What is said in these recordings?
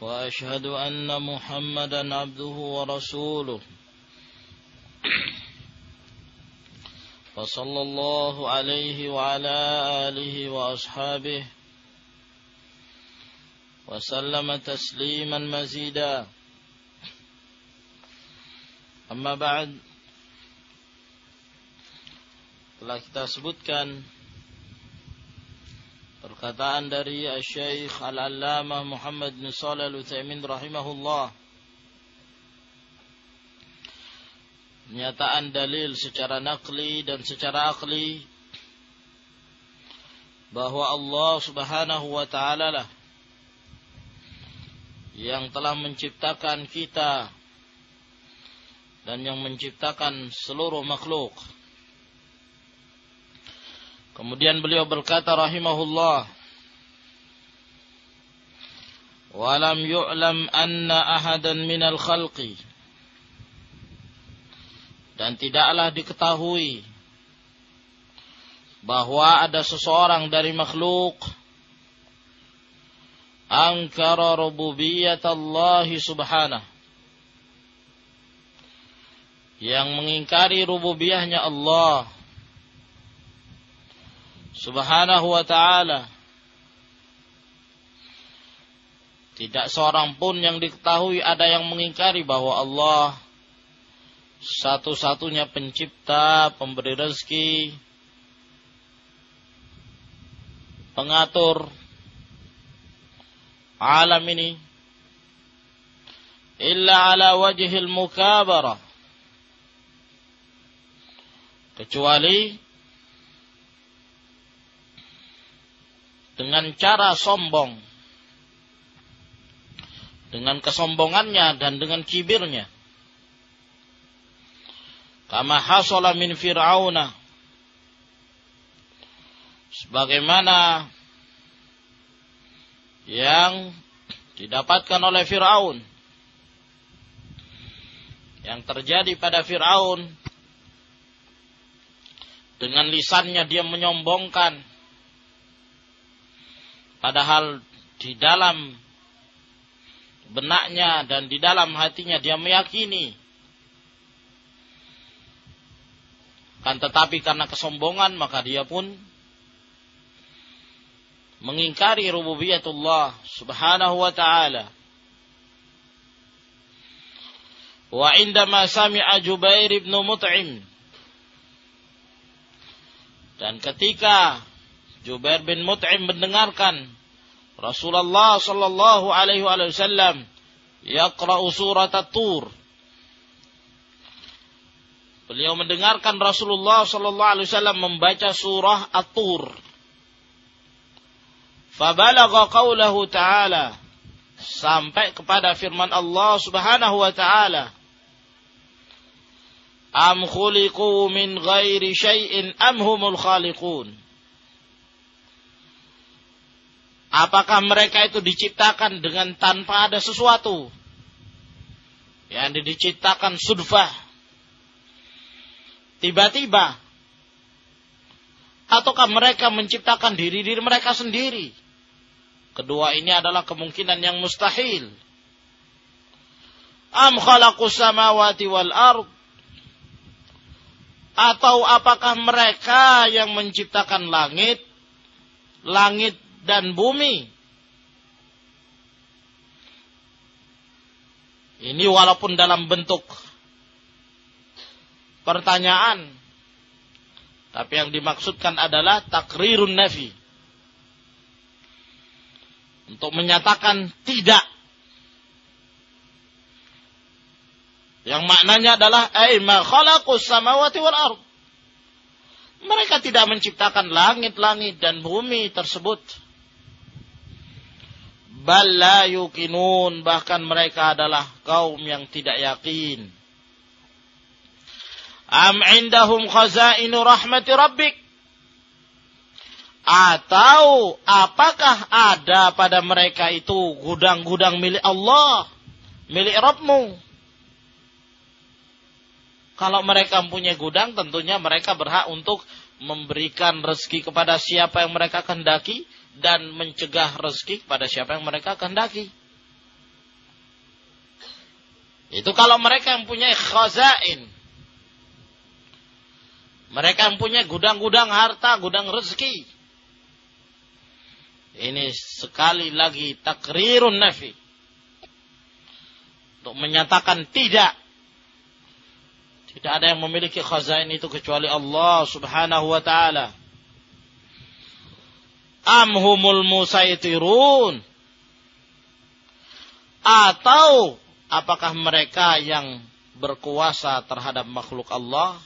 وأشهد أن محمدا عبده ورسوله. وصلى الله عليه وعلى آله وأصحابه وسلم تسليما مزيدا. أما بعد telah kita sebutkan perkataan dari Syekh Al-Allamah Muhammad bin Shalih Al-Utsaimin rahimahullah. Pernyataan dalil secara nakli dan secara akli bahwa Allah Subhanahu wa taala lah yang telah menciptakan kita dan yang menciptakan seluruh makhluk Kemudian beliau berkata rahimahullah Walam yu'lam anna ahadan minal khalqi. Dan tidaklah diketahui bahwa ada seseorang dari makhluk angkara rububiyat Allah subhanahu yang mengingkari rububiyahnya Allah subhanahu wa ta'ala. Tidak seorang pun yang diketahui ada yang mengingkari bahwa Allah satu-satunya pencipta, pemberi rezeki, pengatur alam ini illa ala wajhil mukabarah kecuali dengan cara sombong, dengan kesombongannya dan dengan kibirnya. Kama hasala min Fir'auna. Sebagaimana yang didapatkan oleh Fir'aun. Yang terjadi pada Fir'aun. Dengan lisannya dia menyombongkan Padahal di dalam benaknya dan di dalam hatinya dia meyakini. Kan tetapi karena kesombongan maka dia pun mengingkari rububiyatullah subhanahu wa ta'ala. Wa indama sami'a Jubair ibn Mut'im. Dan ketika Jubair bin Mut'im mendengarkan Rasulullah sallallahu alaihi wasallam yaqra'u surat At-Tur. Beliau mendengarkan Rasulullah sallallahu alaihi wasallam membaca surah At-Tur. Fabalagha qawlahu ta'ala sampai kepada firman Allah Subhanahu wa taala Am khuliqu min ghairi syai'in am humul khaliqun Apakah mereka itu diciptakan dengan tanpa ada sesuatu? Yang diciptakan sudfah. Tiba-tiba. Ataukah mereka menciptakan diri-diri mereka sendiri? Kedua ini adalah kemungkinan yang mustahil. Am khalaqus samawati wal ard atau apakah mereka yang menciptakan langit langit dan bumi. Ini walaupun dalam bentuk pertanyaan, tapi yang dimaksudkan adalah takrirun nafi. Untuk menyatakan tidak. Yang maknanya adalah ay ma khalaqus samawati wal ard. Mereka tidak menciptakan langit-langit dan bumi tersebut bal la yuqinun. Bahkan mereka adalah kaum yang tidak yakin. Am indahum khazainu rahmati rabbik? Atau apakah ada pada mereka itu gudang-gudang milik Allah milik Rabbmu? Kalau mereka mempunyai gudang tentunya mereka berhak untuk memberikan rezeki kepada siapa yang mereka kehendaki dan mencegah rezeki kepada siapa yang mereka kehendaki. Itu kalau mereka yang punya khazain. Mereka yang punya gudang-gudang harta, gudang rezeki. Ini sekali lagi takrirun nafi. Untuk menyatakan tidak. Tidak ada yang memiliki khazain itu kecuali Allah subhanahu wa ta'ala amhumul musaitirun atau apakah mereka yang berkuasa terhadap makhluk Allah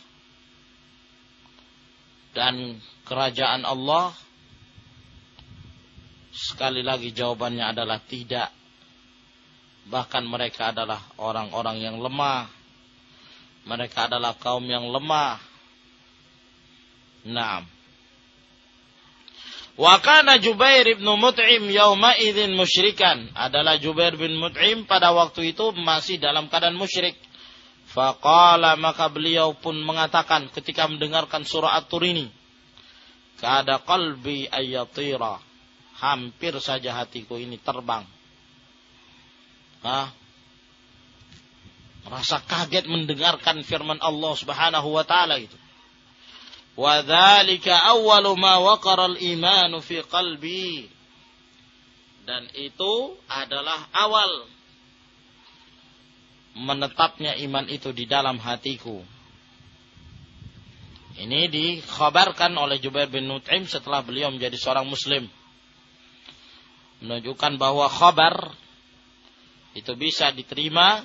dan kerajaan Allah? Sekali lagi jawabannya adalah tidak. Bahkan mereka adalah orang-orang yang lemah. Mereka adalah kaum yang lemah. Naam Wa kana Jubair bin Mut'im yauma idzin musyrikan. Adalah Jubair bin Mut'im pada waktu itu masih dalam keadaan musyrik. Faqala maka beliau pun mengatakan ketika mendengarkan surah At-Tur ini. Kada qalbi ayatira. Hampir saja hatiku ini terbang. Hah? Merasa kaget mendengarkan firman Allah Subhanahu wa taala itu. وذلك أول ما وقر الإيمان في قلبي dan itu adalah awal menetapnya iman itu di dalam hatiku. Ini dikhabarkan oleh Jubair bin Nut'im setelah beliau menjadi seorang muslim. Menunjukkan bahwa khabar itu bisa diterima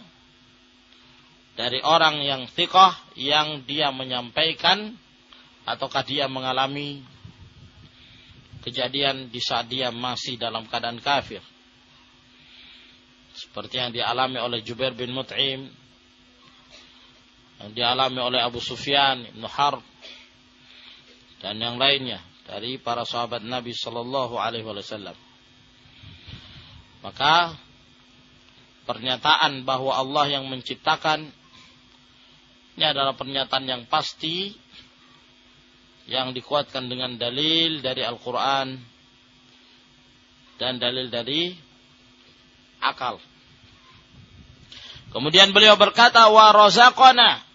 dari orang yang thiqah yang dia menyampaikan ataukah dia mengalami kejadian di saat dia masih dalam keadaan kafir. Seperti yang dialami oleh Jubair bin Mut'im, yang dialami oleh Abu Sufyan, Ibn Harb, dan yang lainnya dari para sahabat Nabi Sallallahu Alaihi Wasallam. Maka pernyataan bahwa Allah yang menciptakan ini adalah pernyataan yang pasti yang dikuatkan dengan dalil dari Al-Quran dan dalil dari akal. Kemudian beliau berkata, wa rozakona.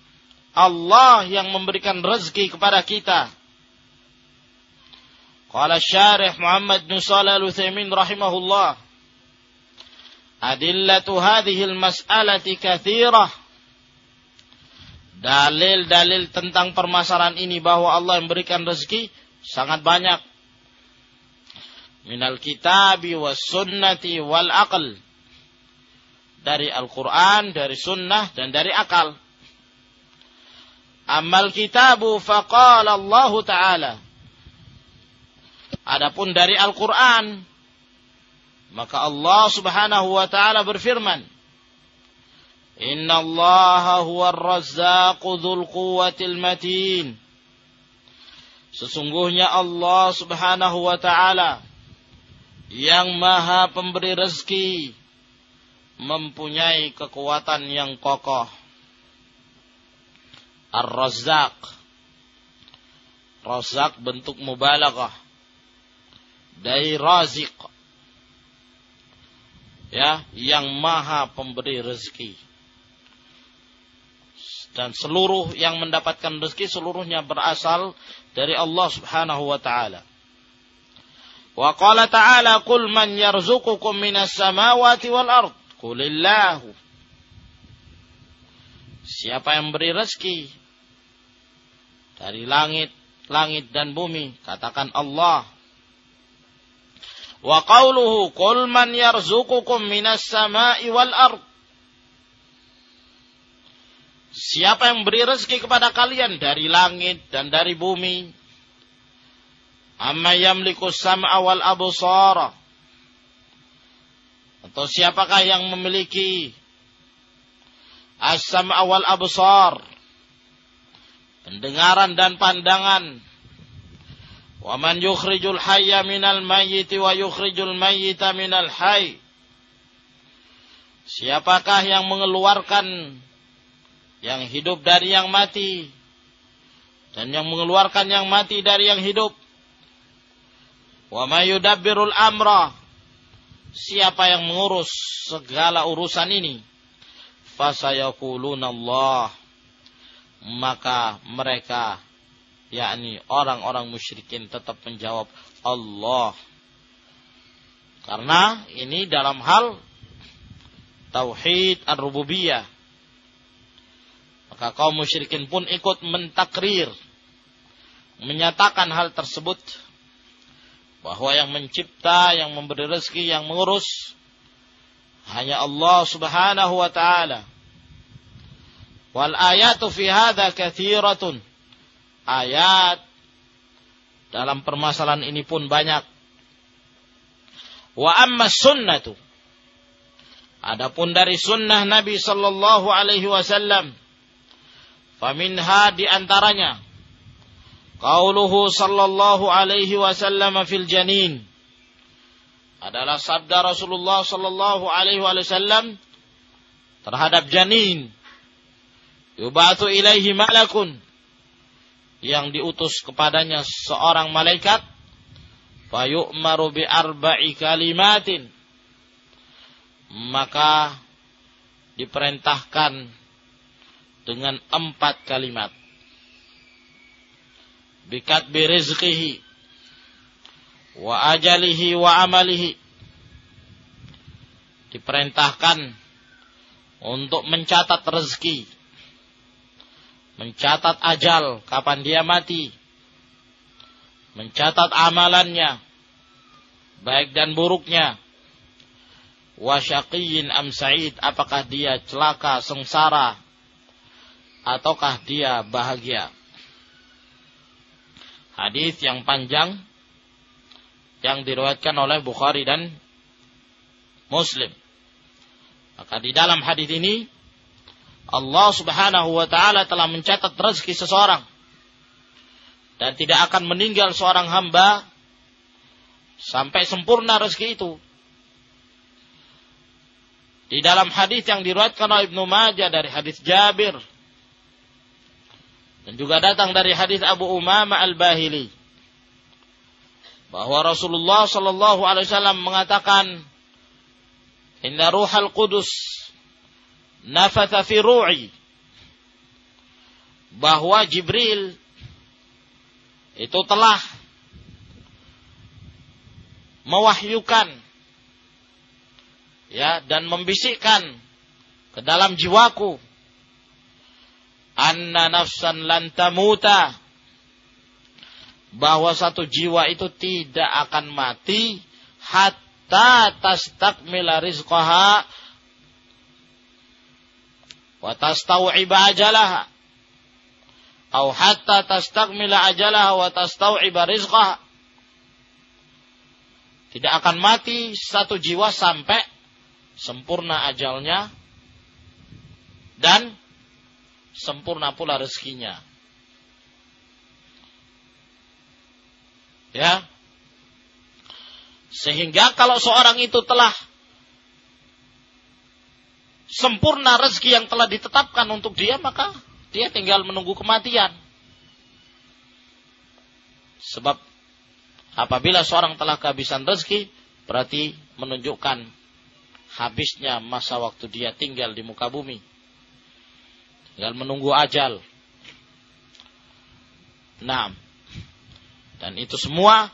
Allah yang memberikan rezeki kepada kita. Qala syarih Muhammad bin Salih al-Uthaymin rahimahullah. Adillatu hadhil mas'alati kathirah dalil-dalil tentang permasalahan ini bahwa Allah yang berikan rezeki sangat banyak. Minal kitabi was sunnati wal aql. Dari Al-Quran, dari sunnah, dan dari akal. Amal kitabu faqala Allah Ta'ala. Adapun dari Al-Quran, maka Allah Subhanahu wa Ta'ala berfirman, Inna Allah huwa razzaqu dhul quwwatil matin. Sesungguhnya Allah subhanahu wa ta'ala yang maha pemberi rezeki mempunyai kekuatan yang kokoh. Ar-Razzaq. Razzaq bentuk mubalaghah. Dari raziq. Ya, yang maha pemberi rezeki dan seluruh yang mendapatkan rezeki seluruhnya berasal dari Allah Subhanahu wa taala. Wa qala ta'ala qul man yarzuqukum minas samawati wal ard? Qulillahu. Siapa yang beri rezeki dari langit langit dan bumi katakan Allah. Wa qawluhu qul man yarzuqukum minas sama'i wal ard Siapa yang beri rezeki kepada kalian dari langit dan dari bumi? Amma yamliku sam'a wal absara. Atau siapakah yang memiliki asam awal absar pendengaran dan pandangan wa man yukhrijul hayya minal mayyit wa yukhrijul mayyita minal hayy Siapakah yang mengeluarkan yang hidup dari yang mati dan yang mengeluarkan yang mati dari yang hidup? Wa may yudabbirul amra? Siapa yang mengurus segala urusan ini? Fasayaquluna Allah. Maka mereka yakni orang-orang musyrikin tetap menjawab Allah. Karena ini dalam hal tauhid ar-rububiyah. Maka kaum musyrikin pun ikut mentakrir, menyatakan hal tersebut bahwa yang mencipta, yang memberi rezeki, yang mengurus hanya Allah Subhanahu wa taala. Wal ayatu fi hadza katsiratun. Ayat dalam permasalahan ini pun banyak. Wa amma sunnatu Adapun dari sunnah Nabi sallallahu alaihi wasallam faminha di antaranya qauluhu sallallahu alaihi wasallam fil janin. Adalah sabda Rasulullah sallallahu alaihi wasallam terhadap janin. Yubatu ilaihi malakun. Yang diutus kepadanya seorang malaikat. Fayu'maru bi arba'i kalimatin. Maka diperintahkan dengan empat kalimat. Bikat birizqihi wa ajalihi wa amalihi. Diperintahkan untuk mencatat rezeki. Mencatat ajal kapan dia mati. Mencatat amalannya. Baik dan buruknya wasyaqiyin am sa'id apakah dia celaka sengsara ataukah dia bahagia? Hadis yang panjang yang diriwayatkan oleh Bukhari dan Muslim. Maka di dalam hadis ini Allah Subhanahu wa taala telah mencatat rezeki seseorang dan tidak akan meninggal seorang hamba sampai sempurna rezeki itu. Di dalam hadis yang diriwayatkan oleh Ibnu Majah dari hadis Jabir dan juga datang dari hadis Abu Umamah Al-Bahili. Bahwa Rasulullah Shallallahu alaihi wasallam mengatakan Inna ruhal qudus nafatha fi ru'i. Bahwa Jibril itu telah mewahyukan ya dan membisikkan ke dalam jiwaku anna nafsan lan tamuta. Bahwa satu jiwa itu tidak akan mati hatta tastakmila rizqaha wa tastau'iba ajalaha. Atau hatta tastakmila ajalaha wa tastau'iba rizqaha. Tidak akan mati satu jiwa sampai sempurna ajalnya. Dan sempurna pula rezekinya. Ya. Sehingga kalau seorang itu telah sempurna rezeki yang telah ditetapkan untuk dia, maka dia tinggal menunggu kematian. Sebab apabila seorang telah kehabisan rezeki, berarti menunjukkan habisnya masa waktu dia tinggal di muka bumi. Tinggal menunggu ajal. Nah, dan itu semua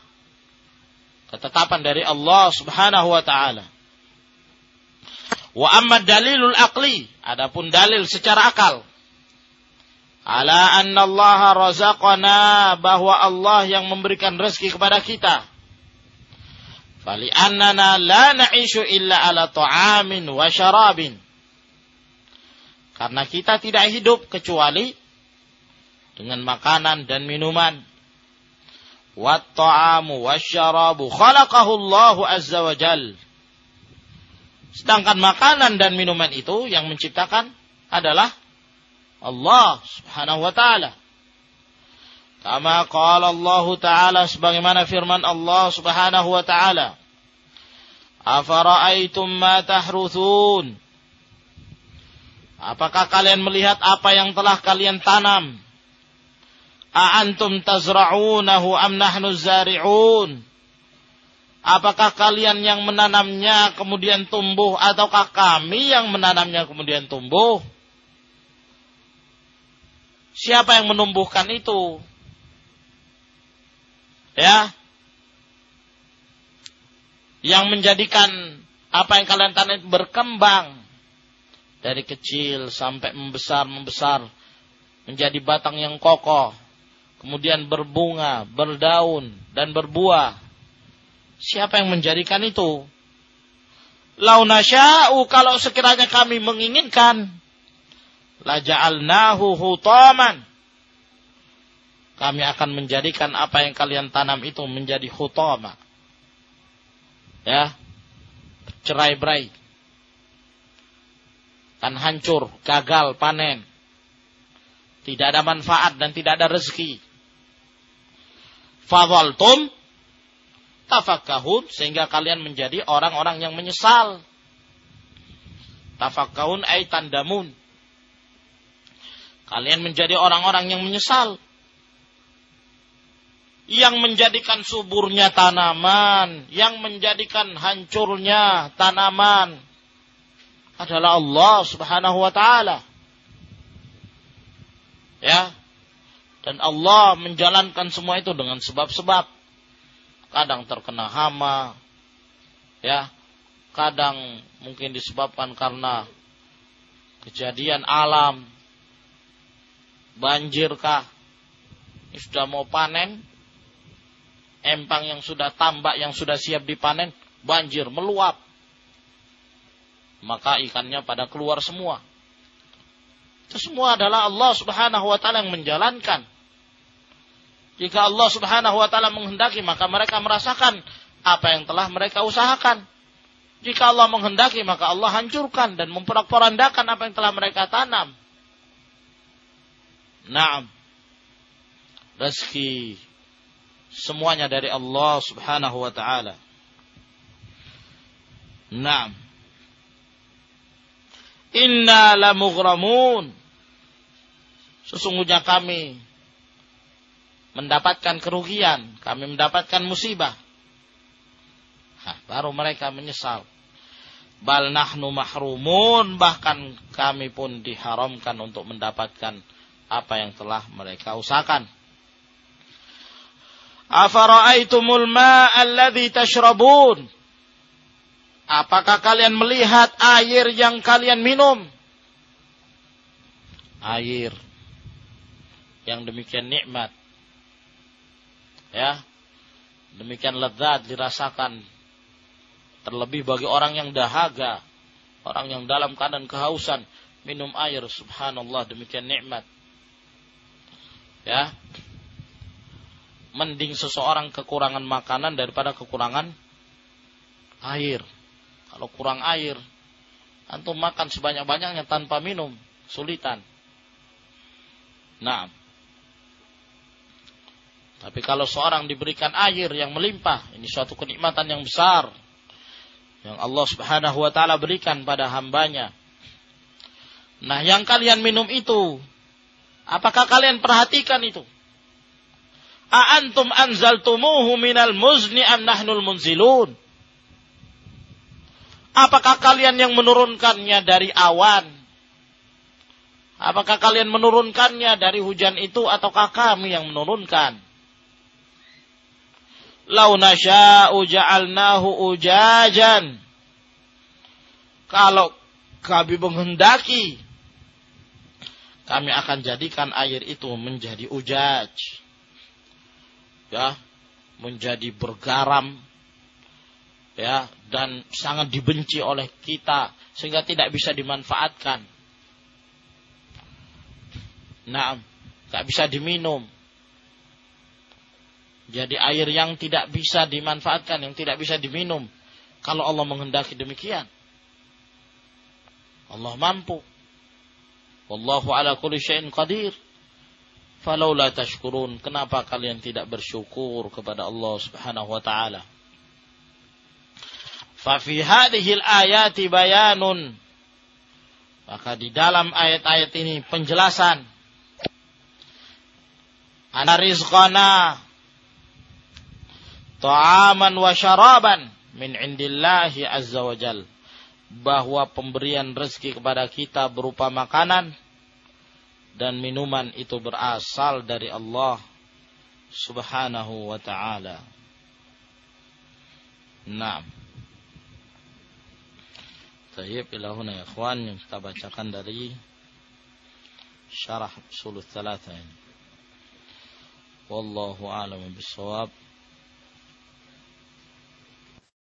ketetapan dari Allah Subhanahu wa taala. Wa amma dalilul aqli, adapun dalil secara akal. Ala anna Allah razaqana bahwa Allah yang memberikan rezeki kepada kita. Fali annana la na'ishu illa ala ta'amin wa syarabin. Karena kita tidak hidup kecuali dengan makanan dan minuman. Wa ta'amu wa syarabu khalaqahu Allah azza wa jal. Sedangkan makanan dan minuman itu yang menciptakan adalah Allah Subhanahu wa taala. Kama qala Allah taala sebagaimana firman Allah Subhanahu wa taala. Afara'aitum ma tahruthun? Apakah kalian melihat apa yang telah kalian tanam? A'antum tazra'unahu am nahnu zari'un? Apakah kalian yang menanamnya kemudian tumbuh ataukah kami yang menanamnya kemudian tumbuh? Siapa yang menumbuhkan itu? Ya. Yang menjadikan apa yang kalian tanam berkembang dari kecil sampai membesar membesar menjadi batang yang kokoh, kemudian berbunga, berdaun dan berbuah Siapa yang menjadikan itu? Lau nasya'u kalau sekiranya kami menginginkan. La ja'alnahu hutaman. Kami akan menjadikan apa yang kalian tanam itu menjadi hutama. Ya. Cerai berai. Kan hancur, gagal, panen. Tidak ada manfaat dan tidak ada rezeki. Fadhaltum tafakkahun sehingga kalian menjadi orang-orang yang menyesal. Tafakkahun ay tandamun. Kalian menjadi orang-orang yang menyesal. Yang menjadikan suburnya tanaman, yang menjadikan hancurnya tanaman adalah Allah Subhanahu wa taala. Ya. Dan Allah menjalankan semua itu dengan sebab-sebab kadang terkena hama, ya, kadang mungkin disebabkan karena kejadian alam, banjirkah, ini sudah mau panen, empang yang sudah tambak yang sudah siap dipanen, banjir meluap, maka ikannya pada keluar semua. Itu semua adalah Allah Subhanahu wa taala yang menjalankan. Jika Allah Subhanahu wa taala menghendaki maka mereka merasakan apa yang telah mereka usahakan. Jika Allah menghendaki maka Allah hancurkan dan memporak-porandakan apa yang telah mereka tanam. Naam. Rezeki semuanya dari Allah Subhanahu wa taala. Naam. Inna la mughramun. Sesungguhnya kami mendapatkan kerugian, kami mendapatkan musibah. Hah, baru mereka menyesal. Bal nahnu mahrumun, bahkan kami pun diharamkan untuk mendapatkan apa yang telah mereka usahakan. Afara'aitumul ma'alladhi tashrabun? Apakah kalian melihat air yang kalian minum? Air yang demikian nikmat Ya. Demikian lezat dirasakan. Terlebih bagi orang yang dahaga, orang yang dalam keadaan kehausan, minum air, subhanallah, demikian nikmat. Ya. Mending seseorang kekurangan makanan daripada kekurangan air. Kalau kurang air, antum makan sebanyak-banyaknya tanpa minum, sulitan. Nah, tapi kalau seorang diberikan air yang melimpah, ini suatu kenikmatan yang besar yang Allah Subhanahu wa taala berikan pada hambanya. Nah, yang kalian minum itu, apakah kalian perhatikan itu? A antum anzaltumuhu minal muzni am nahnul munzilun? Apakah kalian yang menurunkannya dari awan? Apakah kalian menurunkannya dari hujan itu ataukah kami yang menurunkan? Lau nasya'u ja'alnahu ujajan. Kalau kami menghendaki, kami akan jadikan air itu menjadi ujaj. Ya, menjadi bergaram. Ya, dan sangat dibenci oleh kita sehingga tidak bisa dimanfaatkan. Nah, tak bisa diminum. Jadi air yang tidak bisa dimanfaatkan, yang tidak bisa diminum. Kalau Allah menghendaki demikian. Allah mampu. Wallahu ala kulli syai'in qadir. Falaula tashkurun. Kenapa kalian tidak bersyukur kepada Allah Subhanahu wa taala? Fa fi hadhihi ayati bayanun. Maka di dalam ayat-ayat ini penjelasan. Ana rizqana ta'aman wa syaraban min indillahi azza wa jalla bahwa pemberian rezeki kepada kita berupa makanan dan minuman itu berasal dari Allah Subhanahu wa taala. Naam. Tayyib ila huna ya ikhwan yang kita bacakan dari syarah usul thalatha ini. Wallahu a'lam bissawab.